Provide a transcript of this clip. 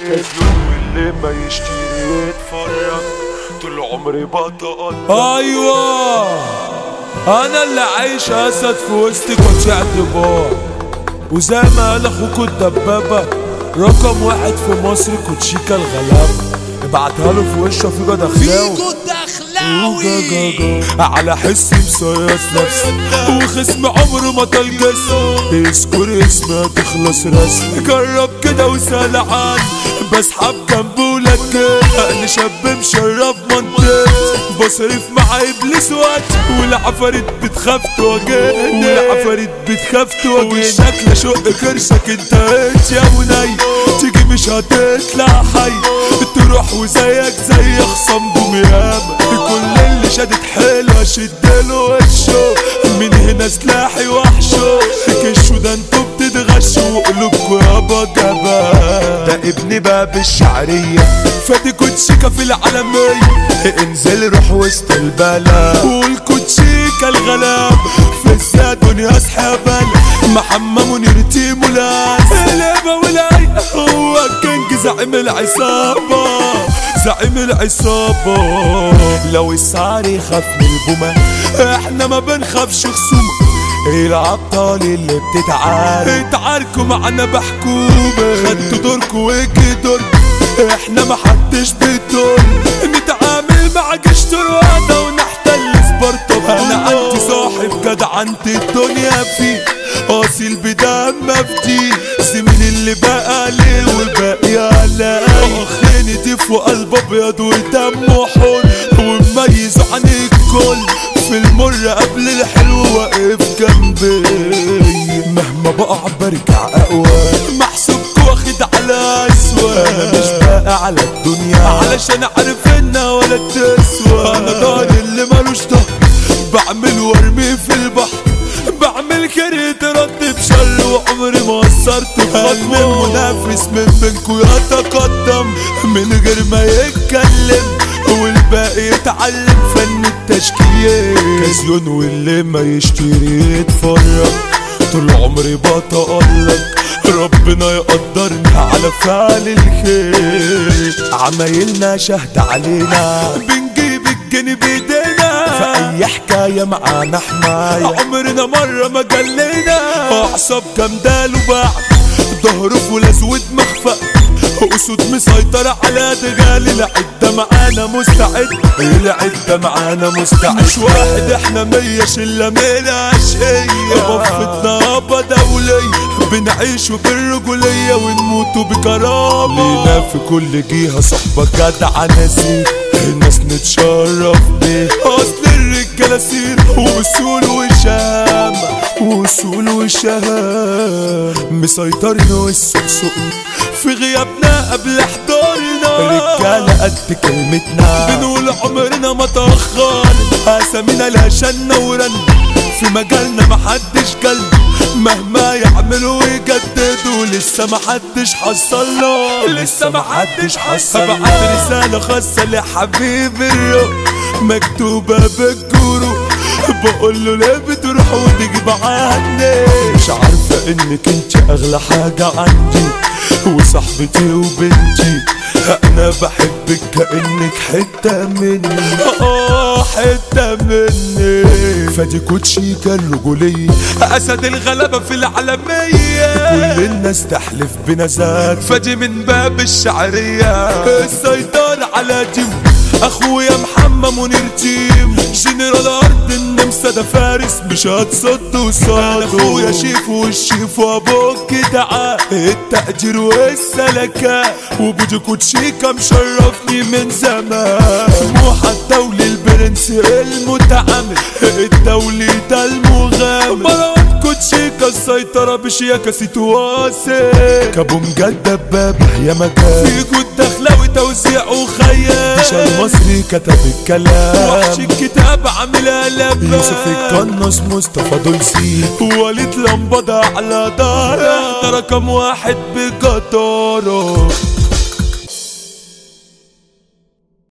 واللي ما يشتري يتفرج. طول عمري بطل. أيوه. أنا اللي عايش أسد في وسط كوتش اعتبار وزي ما قال اخوكوا الدبابة. رقم واحد في مصر كوتشيكا الغلابة. ابعتها له في وشه في جد اخلاقه فيكو دخلاوي على حسي مصيص نفسي. وخصم عمره ما طال جسم يذكر اسمها تخلص رسم جرب كده وسأل عني بسحب جنبه ولك أنا شاب مشرف منطقتي بصرف مع إبليس وقت. والعفاريت بتخاف تواجهني. والعفاريت بتخاف تواجهني. وشك لشق كرشك انت. انت يا مني. تيجي مش هتطلع حي. تروح وزيك زي خصم بوميامة كل اللي شدت حلوة شدله وشه من هنا سلاحي وحشة. باب الشعرية. فادي كوتشيكا في العالمية. انزل روح وسط البلد. والكوتشيكا الغلاب في الزاد يا أصحاب محمد منير تيمو لاس والعيق هو الكينج زعيم العصابة. زعيم العصابة. لو السعر يخاف من البومة إحنا ما بنخافش خصومة. الابطال اللي بتتعارك. اتعاركوا معانا بحكومة. حدش بيدور نتعامل مع جيش طروادة ونحتل سبارتا أنا عندي صاحب جدع عند الدنيا فيه اصيل بدم مفتي زميلي اللي بقى ليه والباقي على اخ نضيف وقلب أبيض ودمه حر ومميز عن الكل. في المر قبل الحلو واقف جنبي. مهما بقع برجع خطوة منافس من بينكو يتقدم من غير ما يتكلم والباقي يتعلم فن التشكيل. كازيون واللي ما يشتري يتفرج. طول عمري بتألق. ربنا يقدرني على فعل الخير. عمايلنا شهد علينا. بنجيب الجنيه بايدينا في أي حكاية معانا حمايه عمرنا مرة ما جلينا أعصاب جمدال وبعد ظهره فول أسود مخفى أسود مسيطرة على دجال العدة معانا مستعد. العدة معانا مستعد. مش واحد إحنا مية شلة من عشقية بفتنا ابا دولية بنعيش بالرجولية ونموت بكرامة. لينا في كل جهة صحبة جدعة نسير الناس نتشرف بيه. أصل الرجالة سير. وصول وشام وصول وشام مسيطرين والسوق في غيابنا قبل حضورنا رجالة قد كلمتنا. بنقول عمرنا ما تأخر. أسامينا لها شنة ورن. في مجالنا محدش جالنا مهما يعملوا ويجددوا لسه محدش حصلنا. لسه محدش حصل ابعت رسالة خاصة لحبيب الروح مكتوبة بالجروح بقول له ليه بتروح وتجيب عني مش عارفة إنك أنت أغلى حاجة عندي وصاحبتي وبنتي. أنا بحبك كأنك حتة مني. آه حتة مني. فادي كوتشيكا الرجوليه أسد الغلبه في العالمية. كل الناس تحلف بنزات فادي من باب الشعرية. السيطرة على تيم أخويا محمد منير تيم جنرال ارض النمسا ده فارس مش هتصد وصاد. أخويا شيف والشيف وابوك تعال التقدير والسلكة وبودي كوتشيكا مشرفني من زمان. موحى الدولي البرنس المتعامل الدولي ده المغامر. كوتشيكا السيطرة بشياكة سيتواسي كابو مجد دبابة يا مكان. فيكو الدخلاوي توزيع وخيال. مش المصري كتب الكلام. وحش الكتاب عامل قلب يوسف القناص مصطفى دولسي وليد لمبضة على دار ده رقم واحد بجدارة